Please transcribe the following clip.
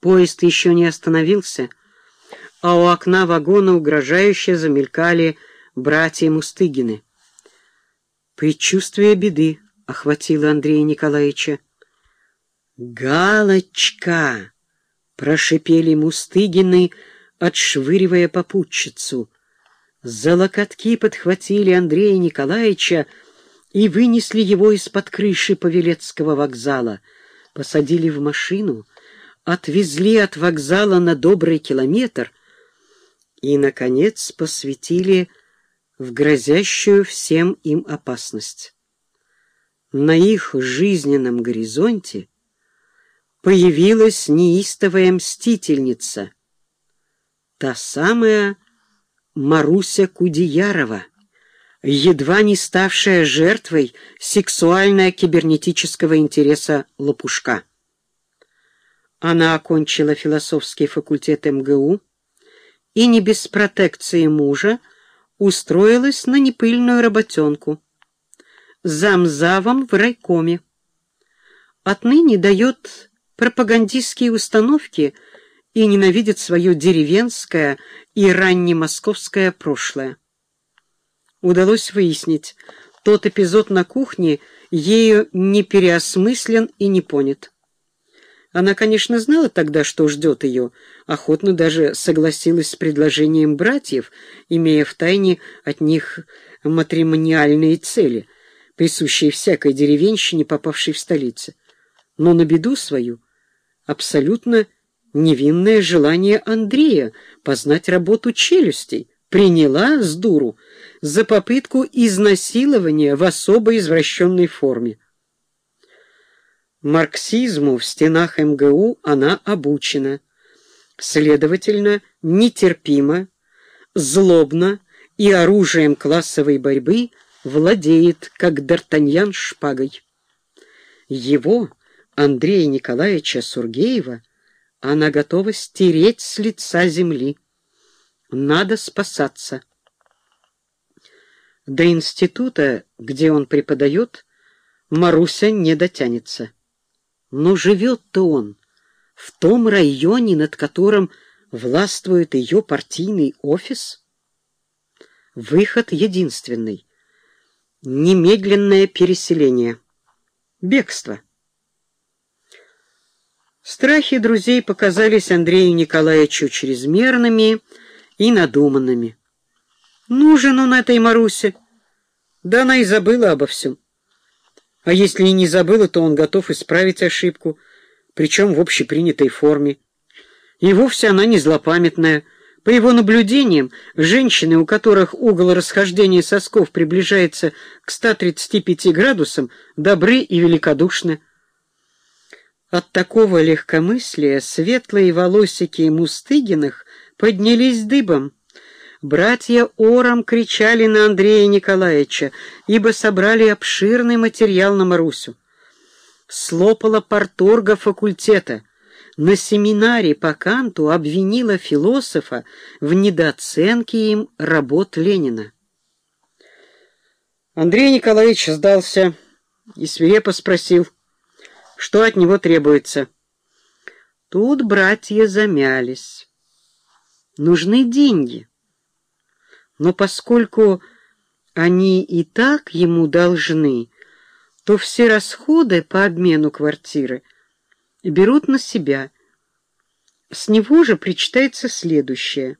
Поезд еще не остановился, а у окна вагона угрожающе замелькали братья Мустыгины. Предчувствие беды охватило Андрея Николаевича. «Галочка!» — прошипели Мустыгины, отшвыривая попутчицу. За локотки подхватили Андрея Николаевича и вынесли его из-под крыши Павелецкого вокзала, посадили в машину, отвезли от вокзала на добрый километр и, наконец, посвятили в грозящую всем им опасность. На их жизненном горизонте появилась неистовая мстительница, та самая Маруся Кудеярова, едва не ставшая жертвой сексуально-кибернетического интереса Лопушка. Она окончила философский факультет МГУ и не без протекции мужа устроилась на непыльную работенку. Замзавом в райкоме. Отныне дает пропагандистские установки и ненавидит свое деревенское и раннемосковское прошлое. Удалось выяснить, тот эпизод на кухне ею не переосмыслен и не понят. Она, конечно, знала тогда, что ждет ее, охотно даже согласилась с предложением братьев, имея в тайне от них матримониальные цели, присущие всякой деревенщине, попавшей в столицу. Но на беду свою абсолютно невинное желание Андрея познать работу челюстей приняла с дуру за попытку изнасилования в особо извращенной форме. Марксизму в стенах МГУ она обучена, следовательно, нетерпимо, злобно и оружием классовой борьбы владеет, как Д'Артаньян шпагой. Его, Андрея Николаевича Сургеева, она готова стереть с лица земли. Надо спасаться. До института, где он преподает, Маруся не дотянется. Но живет-то он в том районе, над которым властвует ее партийный офис. Выход единственный — немедленное переселение, бегство. Страхи друзей показались Андрею Николаевичу чрезмерными и надуманными. Нужен он этой Марусе. Да она и забыла обо всем. А если и не забыла, то он готов исправить ошибку, причем в общепринятой форме. И вовсе она не злопамятная. По его наблюдениям, женщины, у которых угол расхождения сосков приближается к 135 градусам, добры и великодушны. От такого легкомыслия светлые волосики Мустыгиных поднялись дыбом. Братья ором кричали на Андрея Николаевича, ибо собрали обширный материал на Марусю. Слопала порторга факультета. На семинаре по Канту обвинила философа в недооценке им работ Ленина. Андрей Николаевич сдался и свирепо спросил, что от него требуется. Тут братья замялись. Нужны деньги. Но поскольку они и так ему должны, то все расходы по обмену квартиры берут на себя. С него же причитается следующее —